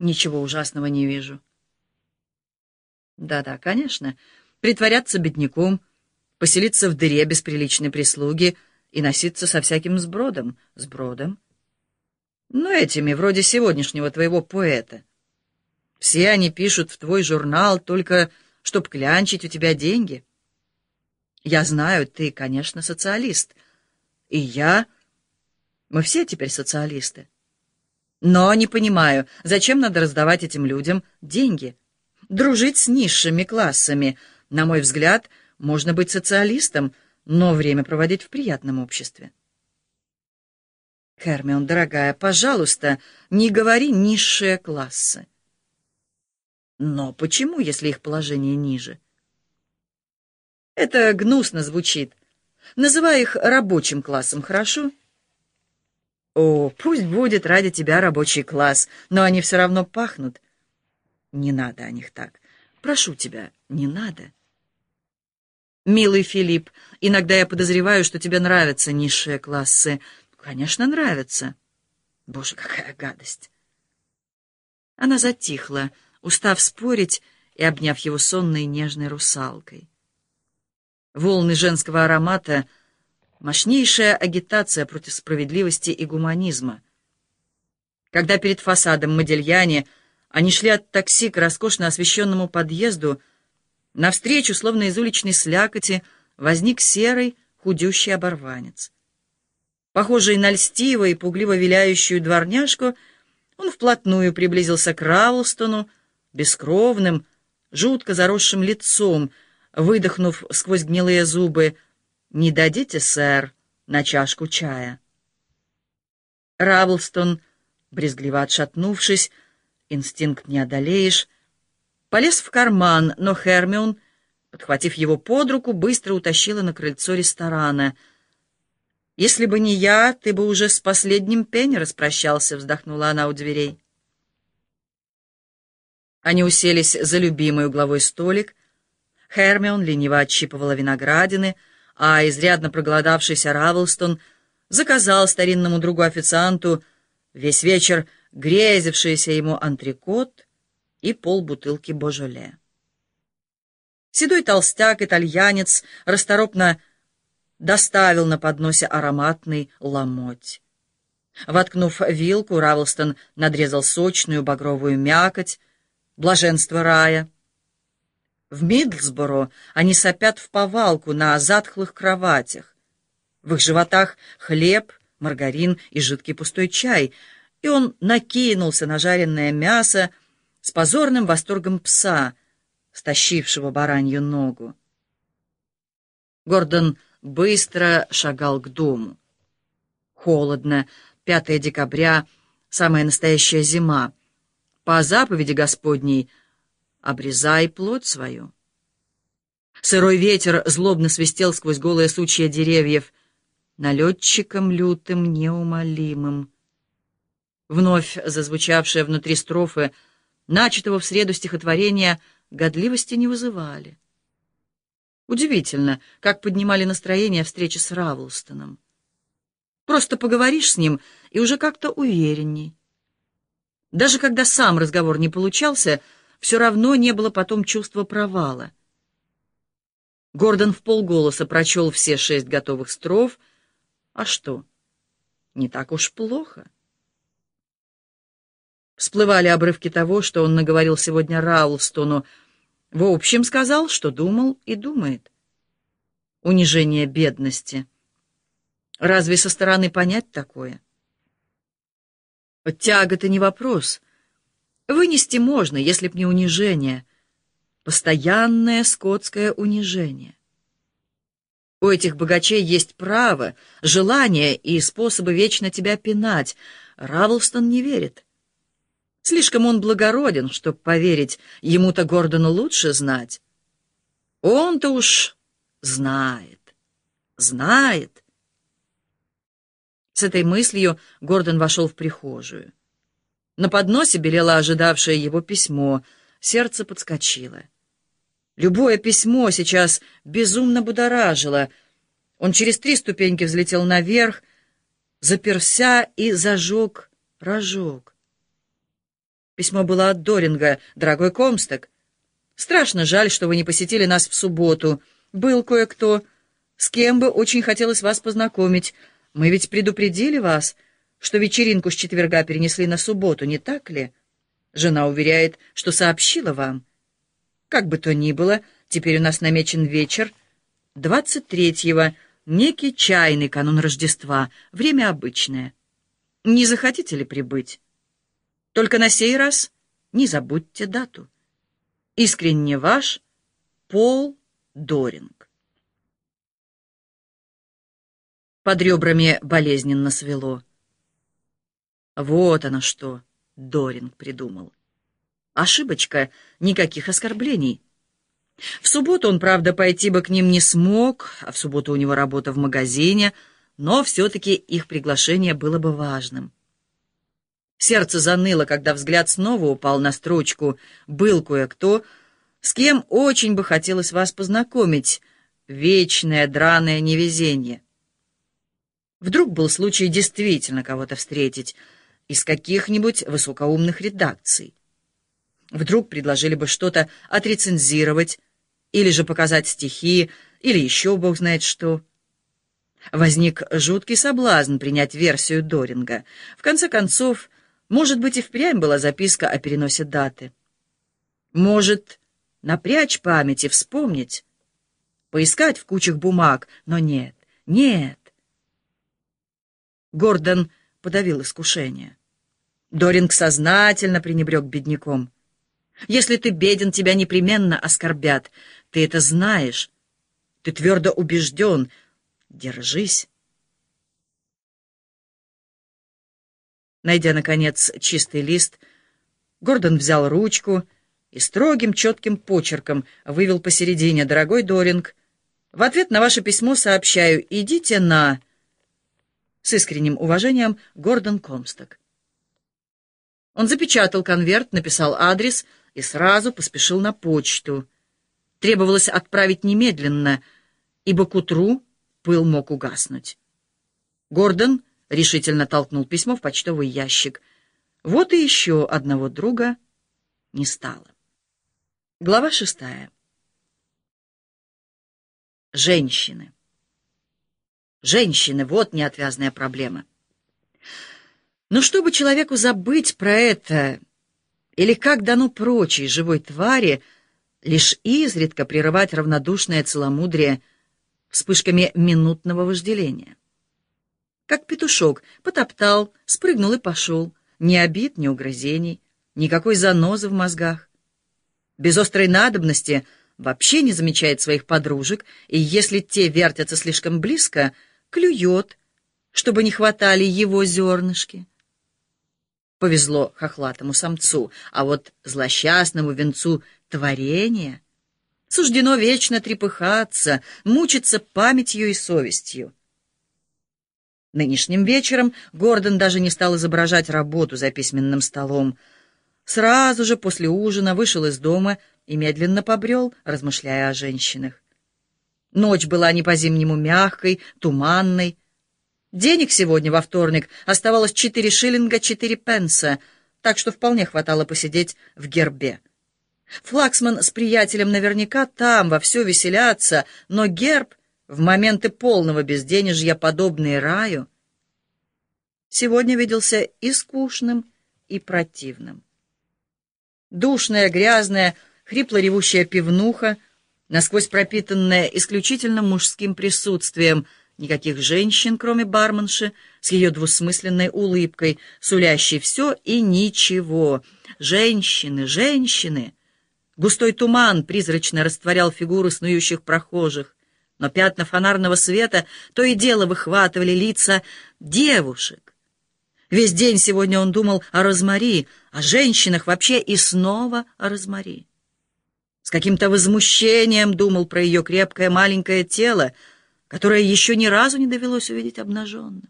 Ничего ужасного не вижу. Да-да, конечно. Притворяться бедняком, поселиться в дыре без приличной прислуги и носиться со всяким сбродом. Сбродом? Ну, этими, вроде сегодняшнего твоего поэта. Все они пишут в твой журнал только, чтоб клянчить у тебя деньги. Я знаю, ты, конечно, социалист. И я... Мы все теперь социалисты. Но не понимаю, зачем надо раздавать этим людям деньги? Дружить с низшими классами. На мой взгляд, можно быть социалистом, но время проводить в приятном обществе. Кермион, дорогая, пожалуйста, не говори «низшие классы». Но почему, если их положение ниже? Это гнусно звучит. Называй их рабочим классом, хорошо? О, пусть будет ради тебя рабочий класс, но они все равно пахнут. Не надо о них так. Прошу тебя, не надо. Милый Филипп, иногда я подозреваю, что тебе нравятся низшие классы. Конечно, нравятся. Боже, какая гадость. Она затихла, устав спорить и обняв его сонной нежной русалкой. Волны женского аромата — Мощнейшая агитация против справедливости и гуманизма. Когда перед фасадом Модельяне они шли от такси к роскошно освещенному подъезду, навстречу, словно из уличной слякоти, возник серый, худющий оборванец. Похожий на льстиво и пугливо виляющую дворняжку, он вплотную приблизился к Раулстону, бескровным, жутко заросшим лицом, выдохнув сквозь гнилые зубы — «Не дадите, сэр, на чашку чая?» Равлстон, брезгливо отшатнувшись, инстинкт не одолеешь, полез в карман, но Хермион, подхватив его под руку, быстро утащила на крыльцо ресторана. «Если бы не я, ты бы уже с последним пенни распрощался», — вздохнула она у дверей. Они уселись за любимый угловой столик. Хермион лениво отщипывала виноградины — а изрядно проголодавшийся Равлстон заказал старинному другу-официанту весь вечер грезившийся ему антрикот и полбутылки божоле. Седой толстяк-итальянец расторопно доставил на подносе ароматный ломоть. Воткнув вилку, Равлстон надрезал сочную багровую мякоть, блаженство рая — в Мидлсборо они сопят в повалку на затхлых кроватях. В их животах хлеб, маргарин и жидкий пустой чай, и он накинулся на жареное мясо с позорным восторгом пса, стащившего баранью ногу. Гордон быстро шагал к дому. Холодно, 5 декабря, самая настоящая зима. По заповеди Господней — обрезай плоть свою. Сырой ветер злобно свистел сквозь голые сучья деревьев, налетчиком лютым, неумолимым. Вновь зазвучавшие внутри строфы, начатого в среду стихотворения, годливости не вызывали. Удивительно, как поднимали настроение встречи с Равлстоном. Просто поговоришь с ним, и уже как-то уверенней. Даже когда сам разговор не получался — все равно не было потом чувства провала. Гордон в полголоса прочел все шесть готовых строф. А что? Не так уж плохо. Всплывали обрывки того, что он наговорил сегодня Раулстону. В общем, сказал, что думал и думает. Унижение бедности. Разве со стороны понять такое? Тяга-то не вопрос — Вынести можно, если б не унижение. Постоянное скотское унижение. У этих богачей есть право, желание и способы вечно тебя пинать. Равлстон не верит. Слишком он благороден, чтоб поверить, ему-то Гордону лучше знать. Он-то уж знает, знает. С этой мыслью Гордон вошел в прихожую. На подносе белело ожидавшее его письмо. Сердце подскочило. Любое письмо сейчас безумно будоражило. Он через три ступеньки взлетел наверх, заперся и зажег рожок. Письмо было от Доринга. «Дорогой Комсток, страшно жаль, что вы не посетили нас в субботу. Был кое-кто, с кем бы очень хотелось вас познакомить. Мы ведь предупредили вас, что вечеринку с четверга перенесли на субботу, не так ли? Жена уверяет, что сообщила вам. Как бы то ни было, теперь у нас намечен вечер 23-го, некий чайный канун Рождества, время обычное. Не захотите ли прибыть? Только на сей раз не забудьте дату. Искренне ваш Пол Доринг. Под ребрами болезненно свело. Вот оно что Доринг придумал. Ошибочка, никаких оскорблений. В субботу он, правда, пойти бы к ним не смог, а в субботу у него работа в магазине, но все-таки их приглашение было бы важным. Сердце заныло, когда взгляд снова упал на строчку «Был кое-кто», с кем очень бы хотелось вас познакомить. Вечное драное невезение. Вдруг был случай действительно кого-то встретить из каких-нибудь высокоумных редакций. Вдруг предложили бы что-то отрецензировать, или же показать стихи, или еще бог знает что. Возник жуткий соблазн принять версию Доринга. В конце концов, может быть, и впрямь была записка о переносе даты. Может, напрячь память и вспомнить, поискать в кучах бумаг, но нет, нет. Гордон подавил искушение. Доринг сознательно пренебрег бедняком. Если ты беден, тебя непременно оскорбят. Ты это знаешь. Ты твердо убежден. Держись. Найдя, наконец, чистый лист, Гордон взял ручку и строгим, четким почерком вывел посередине «Дорогой Доринг, в ответ на ваше письмо сообщаю, идите на...» С искренним уважением, Гордон Комсток. Он запечатал конверт, написал адрес и сразу поспешил на почту. Требовалось отправить немедленно, ибо к утру пыл мог угаснуть. Гордон решительно толкнул письмо в почтовый ящик. Вот и еще одного друга не стало. Глава шестая. Женщины. Женщины — вот неотвязная проблема. Но чтобы человеку забыть про это, или как дано прочей живой твари, лишь изредка прерывать равнодушное целомудрие вспышками минутного вожделения как петушок, потоптал, спрыгнул и пошел. Ни обид, ни угрызений, никакой занозы в мозгах. Без острой надобности вообще не замечает своих подружек, и если те вертятся слишком близко, клюет, чтобы не хватали его зернышки. Повезло хохлатому самцу, а вот злосчастному венцу творения суждено вечно трепыхаться, мучиться памятью и совестью. Нынешним вечером Гордон даже не стал изображать работу за письменным столом. Сразу же после ужина вышел из дома и медленно побрел, размышляя о женщинах. Ночь была не по-зимнему мягкой, туманной. Денег сегодня, во вторник, оставалось четыре шиллинга четыре пенса, так что вполне хватало посидеть в гербе. Флаксман с приятелем наверняка там вовсю веселятся, но герб в моменты полного безденежья, подобные раю, сегодня виделся и скучным, и противным. Душная, грязная, хрипло-ревущая пивнуха, насквозь пропитанная исключительно мужским присутствием, никаких женщин, кроме барменши, с ее двусмысленной улыбкой, сулящей все и ничего. Женщины, женщины! Густой туман призрачно растворял фигуры снующих прохожих но пятна фонарного света то и дело выхватывали лица девушек. Весь день сегодня он думал о Розмари, о женщинах вообще и снова о Розмари. С каким-то возмущением думал про ее крепкое маленькое тело, которое еще ни разу не довелось увидеть обнаженным.